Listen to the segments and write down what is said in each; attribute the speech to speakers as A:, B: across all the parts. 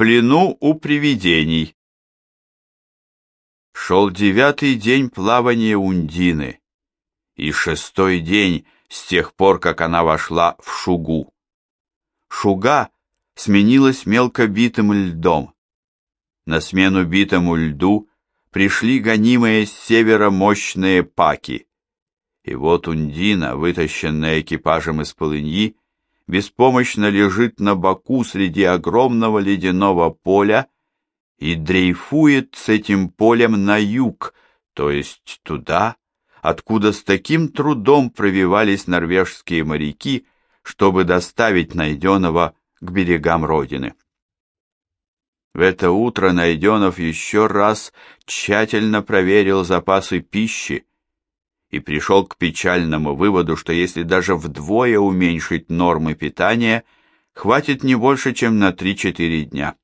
A: плену у привидений. Шел девятый день плавания Ундины и шестой день с тех пор, как она вошла в Шугу. Шуга сменилась мелко битым льдом. На смену битому льду пришли гонимые с севера мощные паки. И вот Ундина, вытащенная экипажем из полыньи, беспомощно лежит на боку среди огромного ледяного поля и дрейфует с этим полем на юг, то есть туда, откуда с таким трудом пробивались норвежские моряки, чтобы доставить найденного к берегам родины. В это утро Найденов еще раз тщательно проверил запасы пищи и пришел к печальному выводу, что если даже вдвое уменьшить нормы питания, хватит не больше, чем на 3-4 дня.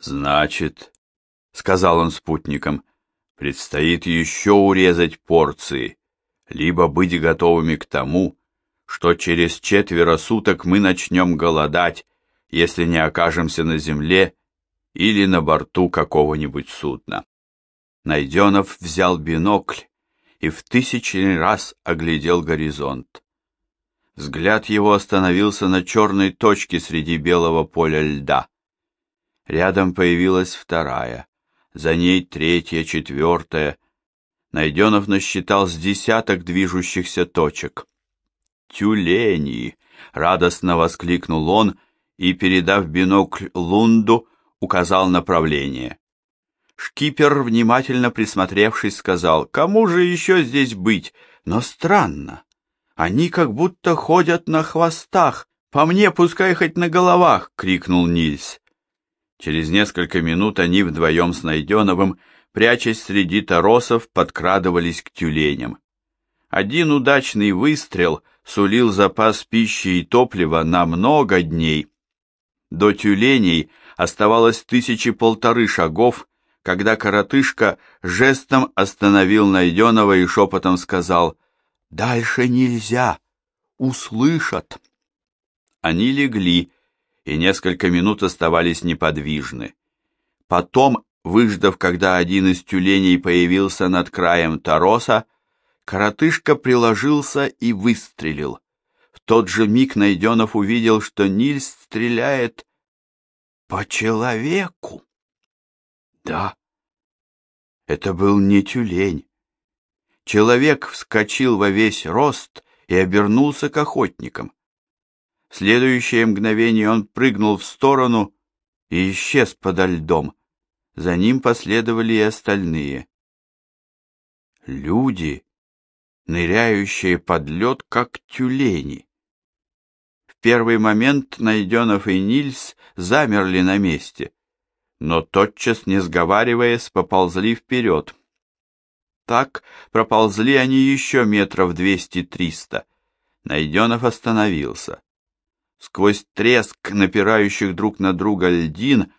A: «Значит», — сказал он спутникам, — «предстоит еще урезать порции, либо быть готовыми к тому, что через четверо суток мы начнем голодать, если не окажемся на земле или на борту какого-нибудь судна. Найденов взял бинокль и в тысячный раз оглядел горизонт. Взгляд его остановился на черной точке среди белого поля льда. Рядом появилась вторая, за ней третья, четвертая. Найденов насчитал с десяток движущихся точек. «Тюлени!» — радостно воскликнул он и, передав бинокль Лунду, указал направление. Шкипер, внимательно присмотревшись, сказал, «Кому же еще здесь быть? Но странно. Они как будто ходят на хвостах. По мне, пускай хоть на головах!» — крикнул Нильс. Через несколько минут они вдвоем с Найденовым, прячась среди торосов, подкрадывались к тюленям. Один удачный выстрел сулил запас пищи и топлива на много дней. До тюленей оставалось тысячи полторы шагов, когда коротышка жестом остановил Найденова и шепотом сказал «Дальше нельзя, услышат». Они легли и несколько минут оставались неподвижны. Потом, выждав, когда один из тюленей появился над краем тороса, Коротышка приложился и выстрелил. В тот же миг Найденов увидел, что Нильс стреляет по человеку. Да, это был не тюлень. Человек вскочил во весь рост и обернулся к охотникам. В следующее мгновение он прыгнул в сторону и исчез подо льдом. За ним последовали и остальные. Люди ныряющие под лед, как тюлени. В первый момент Найденов и Нильс замерли на месте, но тотчас, не сговариваясь, поползли вперед. Так проползли они еще метров двести-триста. Найденов остановился. Сквозь треск напирающих друг на друга льдин,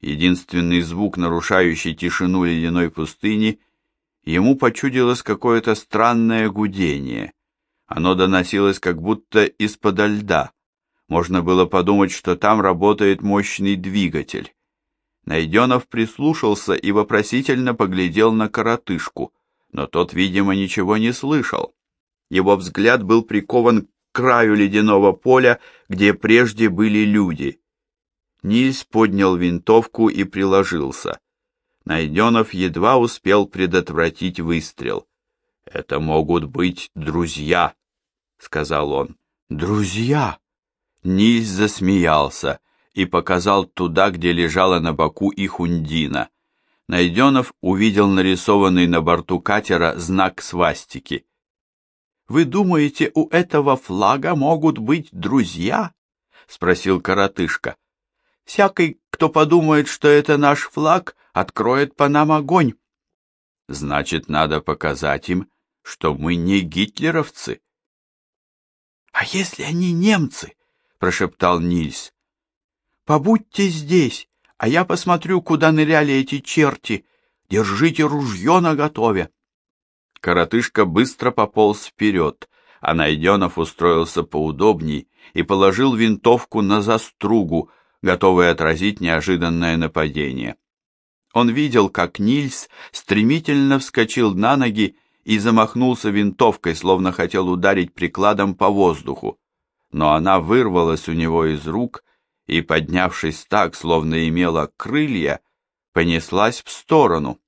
A: единственный звук, нарушающий тишину ледяной пустыни, Ему почудилось какое-то странное гудение. Оно доносилось как будто из-под льда. Можно было подумать, что там работает мощный двигатель. Найденов прислушался и вопросительно поглядел на коротышку, но тот, видимо, ничего не слышал. Его взгляд был прикован к краю ледяного поля, где прежде были люди. Нильс поднял винтовку и приложился. Найденов едва успел предотвратить выстрел. «Это могут быть друзья», — сказал он. «Друзья!» Нильс засмеялся и показал туда, где лежала на боку их Ундина. Найденов увидел нарисованный на борту катера знак свастики. «Вы думаете, у этого флага могут быть друзья?» — спросил коротышка. «Всякий, кто подумает, что это наш флаг, откроет по нам огонь. Значит, надо показать им, что мы не гитлеровцы. А если они немцы? прошептал Нильс. Побудьте здесь, а я посмотрю, куда ныряли эти черти. Держите ружье наготове. Коротышка быстро пополз вперед, а Найденов устроился поудобней и положил винтовку на застругу, готовый отразить неожиданное нападение. Он видел, как Нильс стремительно вскочил на ноги и замахнулся винтовкой, словно хотел ударить прикладом по воздуху, но она вырвалась у него из рук и, поднявшись так, словно имела крылья, понеслась в сторону.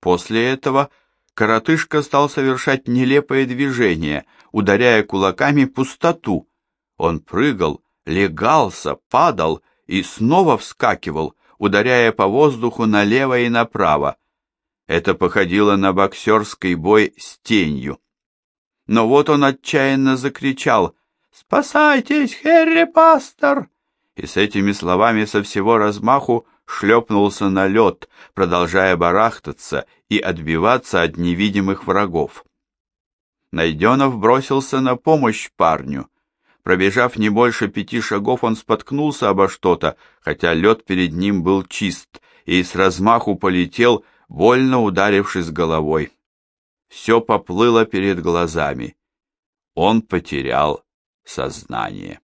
A: После этого коротышка стал совершать нелепые движения, ударяя кулаками пустоту. Он прыгал, легался, падал и снова вскакивал, ударяя по воздуху налево и направо. Это походило на боксерский бой с тенью. Но вот он отчаянно закричал «Спасайтесь, Херри Пастор!» И с этими словами со всего размаху шлепнулся на лед, продолжая барахтаться и отбиваться от невидимых врагов. Найденов бросился на помощь парню. Пробежав не больше пяти шагов, он споткнулся обо что-то, хотя лед перед ним был чист, и с размаху полетел, больно ударившись головой. Все поплыло перед глазами. Он потерял сознание.